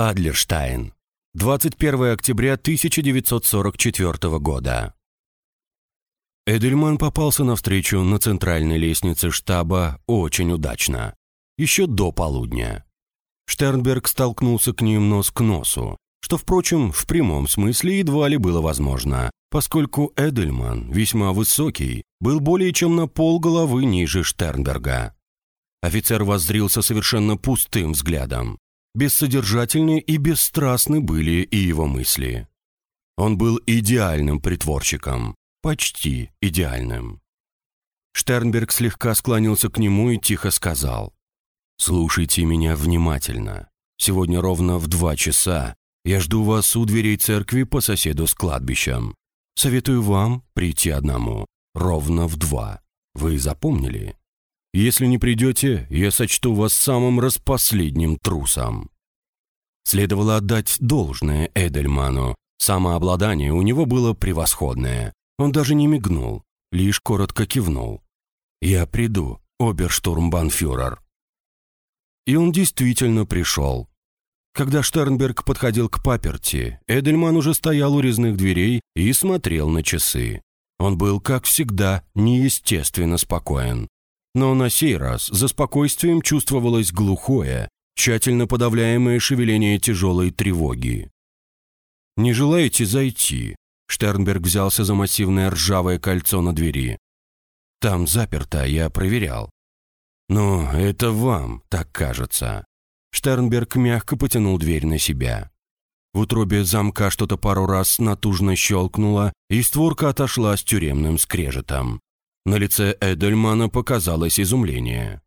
Адлерштайн. 21 октября 1944 года. Эдельман попался навстречу на центральной лестнице штаба очень удачно. Еще до полудня. Штернберг столкнулся к ним нос к носу, что, впрочем, в прямом смысле едва ли было возможно, поскольку Эдельман, весьма высокий, был более чем на пол головы ниже Штернберга. Офицер воззрился совершенно пустым взглядом. Бессодержательны и бесстрастны были и его мысли. Он был идеальным притворщиком, почти идеальным. Штернберг слегка склонился к нему и тихо сказал. «Слушайте меня внимательно. Сегодня ровно в два часа я жду вас у дверей церкви по соседу с кладбищем. Советую вам прийти одному, ровно в два. Вы запомнили?» Если не придете, я сочту вас самым распоследним трусом». Следовало отдать должное Эдельману. Самообладание у него было превосходное. Он даже не мигнул, лишь коротко кивнул. «Я приду, оберштурмбанфюрер». И он действительно пришел. Когда Штернберг подходил к паперти, Эдельман уже стоял у резных дверей и смотрел на часы. Он был, как всегда, неестественно спокоен. Но на сей раз за спокойствием чувствовалось глухое, тщательно подавляемое шевеление тяжелой тревоги. «Не желаете зайти?» Штернберг взялся за массивное ржавое кольцо на двери. «Там заперто, я проверял». «Но это вам, так кажется». Штернберг мягко потянул дверь на себя. В утробе замка что-то пару раз натужно щелкнуло, и створка отошла с тюремным скрежетом. На лице Эдельмана показалось изумление.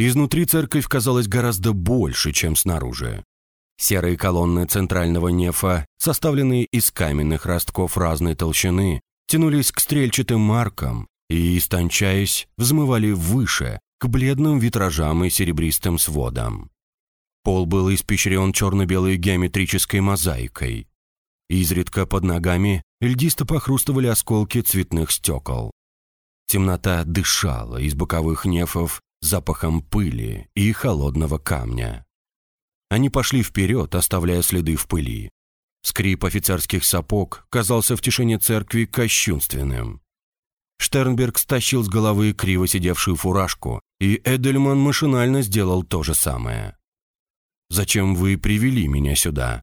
Изнутри церковь казалась гораздо больше, чем снаружи. Серые колонны центрального нефа, составленные из каменных ростков разной толщины, тянулись к стрельчатым маркам и, истончаясь, взмывали выше, к бледным витражам и серебристым сводам. Пол был испещрен черно-белой геометрической мозаикой. Изредка под ногами льдисто похрустывали осколки цветных стекол. Темнота дышала из боковых нефов запахом пыли и холодного камня. Они пошли вперед, оставляя следы в пыли. Скрип офицерских сапог казался в тишине церкви кощунственным. Штернберг стащил с головы криво сидевшую фуражку, и Эдельман машинально сделал то же самое. «Зачем вы привели меня сюда?»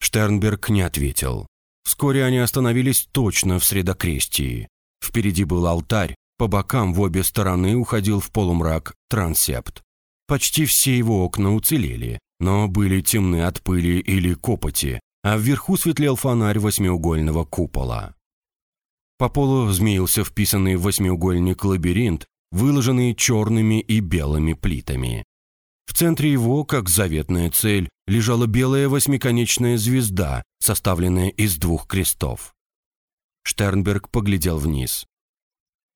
Штернберг не ответил. Вскоре они остановились точно в средокрестии. Впереди был алтарь, по бокам в обе стороны уходил в полумрак трансепт. Почти все его окна уцелели, но были темны от пыли или копоти, а вверху светлел фонарь восьмиугольного купола. По полу змеился вписанный в восьмиугольник лабиринт, выложенный черными и белыми плитами. В центре его, как заветная цель, лежала белая восьмиконечная звезда, составленная из двух крестов. Штернберг поглядел вниз.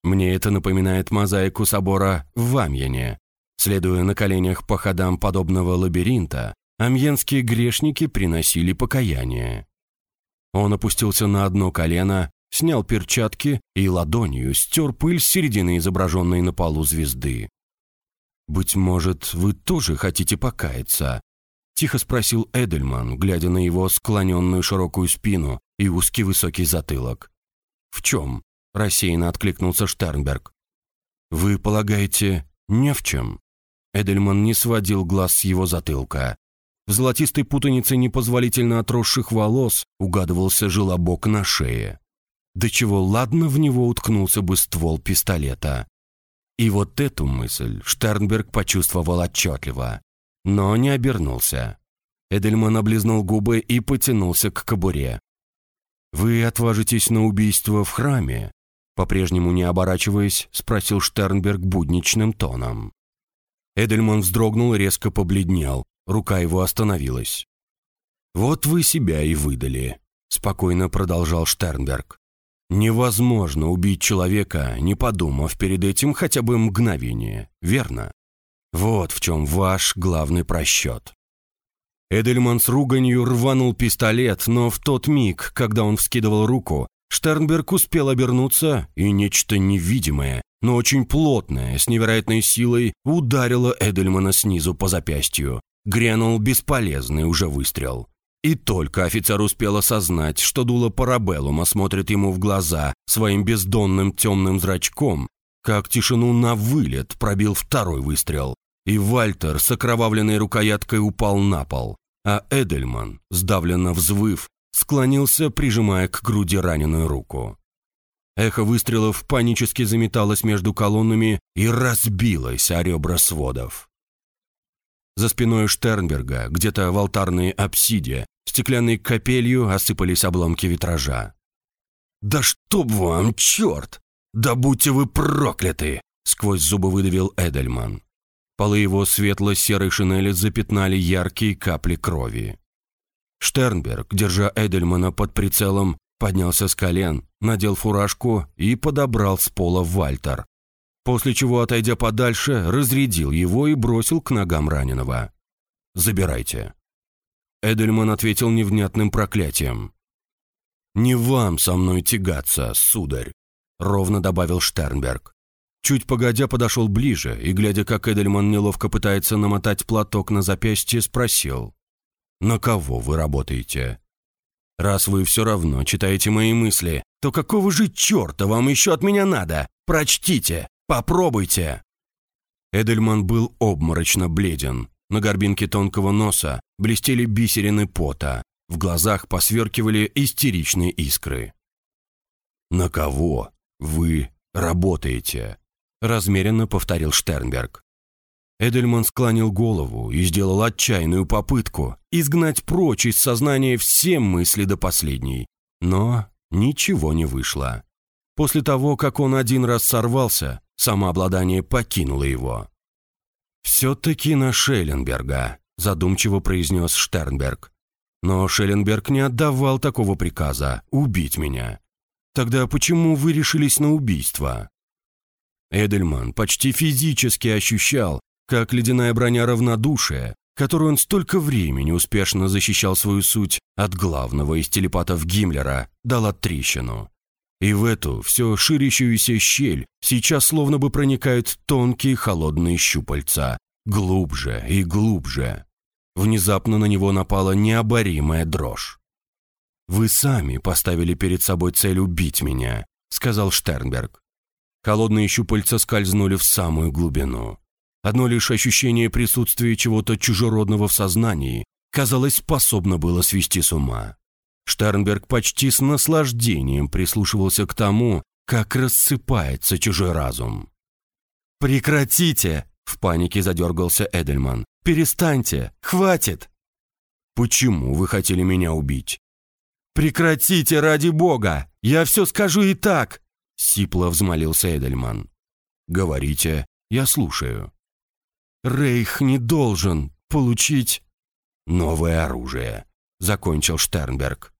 «Мне это напоминает мозаику собора в Амьене. Следуя на коленях по ходам подобного лабиринта, амьенские грешники приносили покаяние». Он опустился на одно колено, снял перчатки и ладонью стер пыль с середины изображенной на полу звезды. «Быть может, вы тоже хотите покаяться?» — тихо спросил Эдельман, глядя на его склоненную широкую спину и узкий высокий затылок. «В чем?» – рассеянно откликнулся Штернберг. «Вы полагаете, не в чем?» Эдельман не сводил глаз с его затылка. В золотистой путанице непозволительно отросших волос угадывался желобок на шее. До чего ладно в него уткнулся бы ствол пистолета. И вот эту мысль Штернберг почувствовал отчетливо, но не обернулся. Эдельман облизнул губы и потянулся к кобуре. «Вы отважитесь на убийство в храме?» По-прежнему не оборачиваясь, спросил Штернберг будничным тоном. Эдельман вздрогнул и резко побледнел. Рука его остановилась. «Вот вы себя и выдали», — спокойно продолжал Штернберг. «Невозможно убить человека, не подумав перед этим хотя бы мгновение, верно? Вот в чем ваш главный просчет. Эдельман с руганью рванул пистолет, но в тот миг, когда он вскидывал руку, Штернберг успел обернуться, и нечто невидимое, но очень плотное, с невероятной силой, ударило Эдельмана снизу по запястью, грянул бесполезный уже выстрел. И только офицер успел осознать, что дуло парабеллума смотрит ему в глаза своим бездонным темным зрачком, как тишину на вылет пробил второй выстрел, и Вальтер с окровавленной рукояткой упал на пол, а Эдельман, сдавленно взвыв, склонился, прижимая к груди раненую руку. Эхо выстрелов панически заметалось между колоннами и разбилось о ребра сводов. За спиной Штернберга, где-то в алтарной апсиде, стеклянной капелью осыпались обломки витража. «Да чтоб вам, черт! Да будьте вы прокляты!» сквозь зубы выдавил Эдельман. Полы его светло-серой шинели запятнали яркие капли крови. Штернберг, держа Эдельмана под прицелом, поднялся с колен, надел фуражку и подобрал с пола Вальтер, после чего, отойдя подальше, разрядил его и бросил к ногам раненого. «Забирайте». Эдельман ответил невнятным проклятием. «Не вам со мной тягаться, сударь», — ровно добавил Штернберг. Чуть погодя подошел ближе и, глядя, как Эдельман неловко пытается намотать платок на запястье, спросил. «На кого вы работаете?» «Раз вы все равно читаете мои мысли, то какого же черта вам еще от меня надо? Прочтите! Попробуйте!» Эдельман был обморочно бледен. На горбинке тонкого носа блестели бисерины пота. В глазах посверкивали истеричные искры. «На кого вы работаете?» Размеренно повторил Штернберг. Эдельман склонил голову и сделал отчаянную попытку изгнать прочь из сознания все мысли до последней. Но ничего не вышло. После того, как он один раз сорвался, самообладание покинуло его. «Все-таки на Шелленберга», – задумчиво произнес Штернберг. «Но Шелленберг не отдавал такого приказа – убить меня. Тогда почему вы решились на убийство?» Эдельман почти физически ощущал, как ледяная броня равнодушия, которую он столько времени успешно защищал свою суть от главного из телепатов Гиммлера, дала трещину. И в эту все ширящуюся щель сейчас словно бы проникают тонкие холодные щупальца, глубже и глубже. Внезапно на него напала необоримая дрожь. «Вы сами поставили перед собой цель убить меня», — сказал Штернберг. Холодные щупальца скользнули в самую глубину. Одно лишь ощущение присутствия чего-то чужеродного в сознании, казалось, способно было свести с ума. Штернберг почти с наслаждением прислушивался к тому, как рассыпается чужой разум. «Прекратите!» — в панике задергался Эдельман. «Перестаньте! Хватит!» «Почему вы хотели меня убить?» «Прекратите, ради бога! Я все скажу и так! Сипло взмолился Эдельман. «Говорите, я слушаю». «Рейх не должен получить...» «Новое оружие», — закончил Штернберг.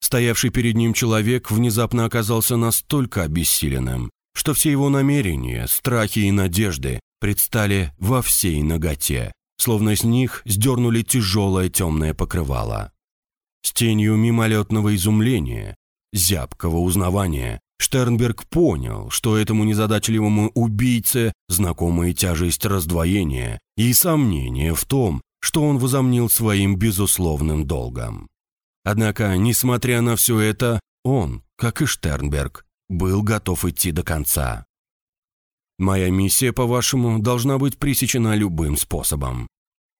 Стоявший перед ним человек внезапно оказался настолько обессиленным, что все его намерения, страхи и надежды предстали во всей ноготе, словно с них сдернули тяжелое темное покрывало. С тенью мимолетного изумления, зябкого узнавания Штернберг понял, что этому незадачливому убийце знакома и тяжесть раздвоения, и сомнение в том, что он возомнил своим безусловным долгом. Однако, несмотря на все это, он, как и Штернберг, был готов идти до конца. «Моя миссия, по-вашему, должна быть пресечена любым способом.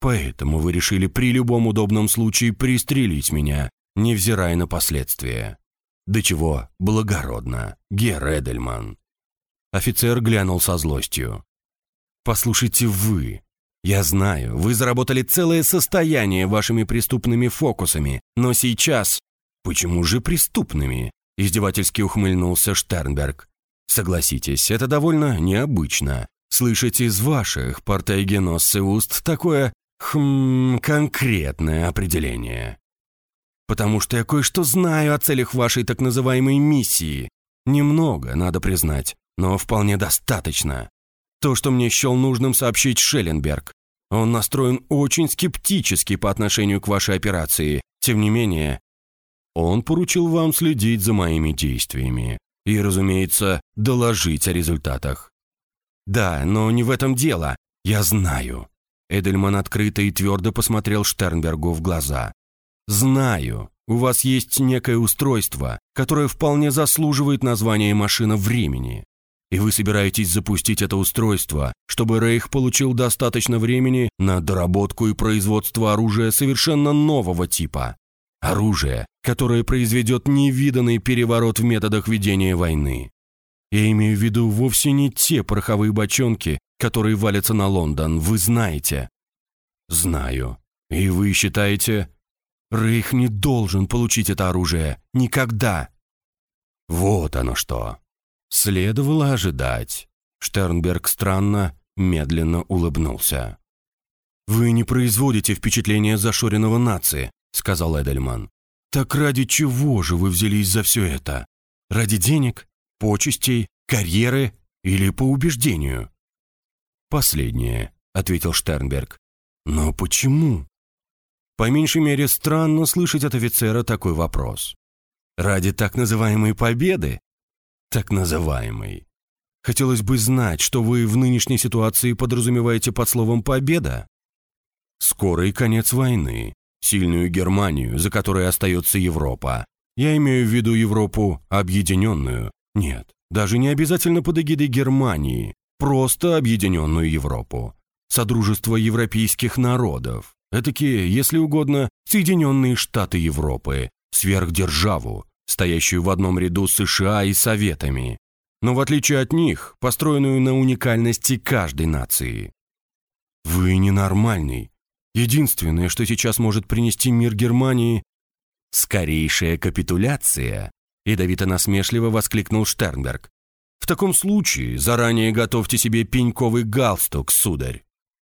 Поэтому вы решили при любом удобном случае пристрелить меня, невзирая на последствия. До чего благородно, Гер Эдельман. Офицер глянул со злостью. «Послушайте вы. Я знаю, вы заработали целое состояние вашими преступными фокусами, но сейчас...» «Почему же преступными?» – издевательски ухмыльнулся Штернберг. «Согласитесь, это довольно необычно. Слышать из ваших, портайгеноссы уст, такое, хм, конкретное определение потому что я кое-что знаю о целях вашей так называемой миссии. Немного, надо признать, но вполне достаточно. То, что мне счел нужным сообщить Шелленберг. Он настроен очень скептически по отношению к вашей операции. Тем не менее, он поручил вам следить за моими действиями и, разумеется, доложить о результатах. Да, но не в этом дело. Я знаю. Эдельман открыто и твердо посмотрел Штернбергу в глаза. «Знаю, у вас есть некое устройство, которое вполне заслуживает названия «машина времени». И вы собираетесь запустить это устройство, чтобы Рейх получил достаточно времени на доработку и производство оружия совершенно нового типа. Оружие, которое произведет невиданный переворот в методах ведения войны. Я имею в виду вовсе не те пороховые бочонки, которые валятся на Лондон, вы знаете. Знаю. И вы считаете, Рейх не должен получить это оружие. Никогда. Вот оно что. Следовало ожидать. Штернберг странно, медленно улыбнулся. «Вы не производите впечатление зашоренного нации», — сказал Эдельман. «Так ради чего же вы взялись за все это? Ради денег, почестей, карьеры или по убеждению?» «Последнее», — ответил Штернберг. «Но почему?» По меньшей мере, странно слышать от офицера такой вопрос. Ради так называемой победы? Так называемой. Хотелось бы знать, что вы в нынешней ситуации подразумеваете под словом «победа». Скорый конец войны, сильную Германию, за которой остается Европа. Я имею в виду Европу объединенную. Нет, даже не обязательно под эгидой Германии, просто объединенную Европу. Содружество европейских народов. Этакие, если угодно, Соединенные Штаты Европы, сверхдержаву, стоящую в одном ряду с США и Советами, но в отличие от них, построенную на уникальности каждой нации. Вы ненормальный. Единственное, что сейчас может принести мир Германии – скорейшая капитуляция, ядовито-насмешливо воскликнул Штернберг. В таком случае заранее готовьте себе пеньковый галстук, сударь,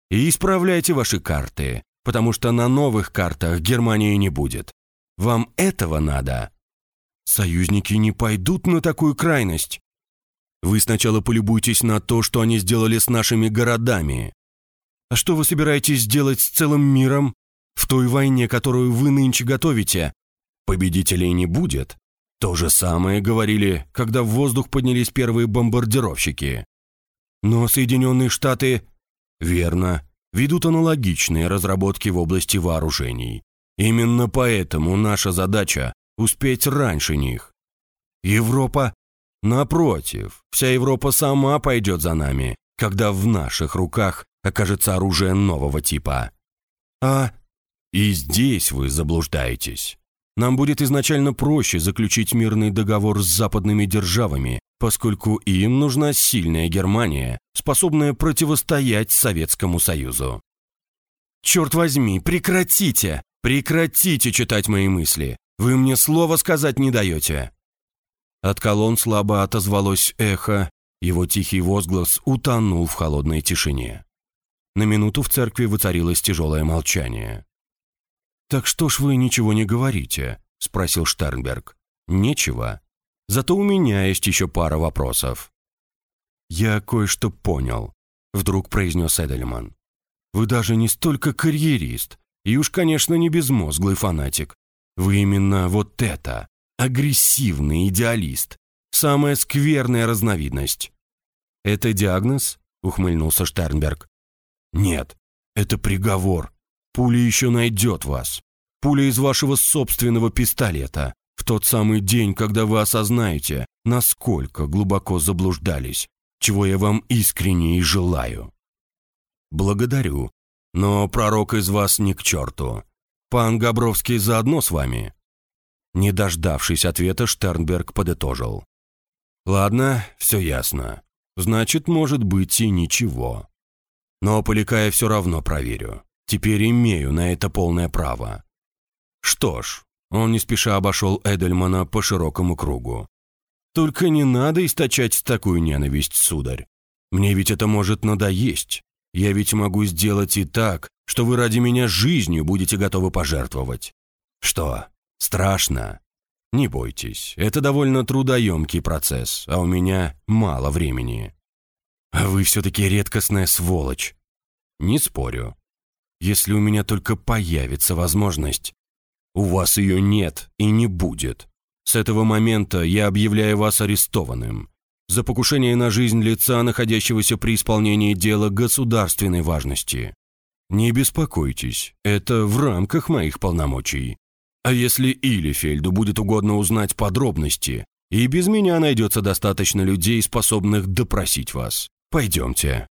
и исправляйте ваши карты, потому что на новых картах Германии не будет. Вам этого надо. Союзники не пойдут на такую крайность. Вы сначала полюбуйтесь на то, что они сделали с нашими городами. А что вы собираетесь сделать с целым миром? В той войне, которую вы нынче готовите, победителей не будет. То же самое говорили, когда в воздух поднялись первые бомбардировщики. Но Соединенные Штаты... Верно, ведут аналогичные разработки в области вооружений. Именно поэтому наша задача – успеть раньше них. Европа? Напротив, вся Европа сама пойдет за нами, когда в наших руках окажется оружие нового типа. А и здесь вы заблуждаетесь. Нам будет изначально проще заключить мирный договор с западными державами, поскольку им нужна сильная Германия, способная противостоять Советскому Союзу. «Черт возьми, прекратите! Прекратите читать мои мысли! Вы мне слова сказать не даете!» От колонн слабо отозвалось эхо, его тихий возглас утонул в холодной тишине. На минуту в церкви воцарилось тяжелое молчание. «Так что ж вы ничего не говорите?» – спросил Штернберг. «Нечего. Зато у меня есть еще пара вопросов». «Я кое-что понял», — вдруг произнес Эдельман. «Вы даже не столько карьерист, и уж, конечно, не безмозглый фанатик. Вы именно вот это, агрессивный идеалист, самая скверная разновидность». «Это диагноз?» — ухмыльнулся Штернберг. «Нет, это приговор. Пуля еще найдет вас. Пуля из вашего собственного пистолета в тот самый день, когда вы осознаете, насколько глубоко заблуждались, чего я вам искренне и желаю. Благодарю, но пророк из вас не к черту. Пан Габровский заодно с вами?» Не дождавшись ответа, Штернберг подытожил. «Ладно, все ясно. Значит, может быть и ничего. Но Поликая все равно проверю. Теперь имею на это полное право. Что ж, он не спеша обошел Эдельмана по широкому кругу. «Только не надо источать такую ненависть, сударь. Мне ведь это может надоесть. Я ведь могу сделать и так, что вы ради меня жизнью будете готовы пожертвовать. Что, страшно? Не бойтесь, это довольно трудоемкий процесс, а у меня мало времени. А вы все-таки редкостная сволочь. Не спорю. Если у меня только появится возможность, у вас ее нет и не будет. С этого момента я объявляю вас арестованным. За покушение на жизнь лица, находящегося при исполнении дела государственной важности. Не беспокойтесь, это в рамках моих полномочий. А если Илефельду будет угодно узнать подробности, и без меня найдется достаточно людей, способных допросить вас. Пойдемте.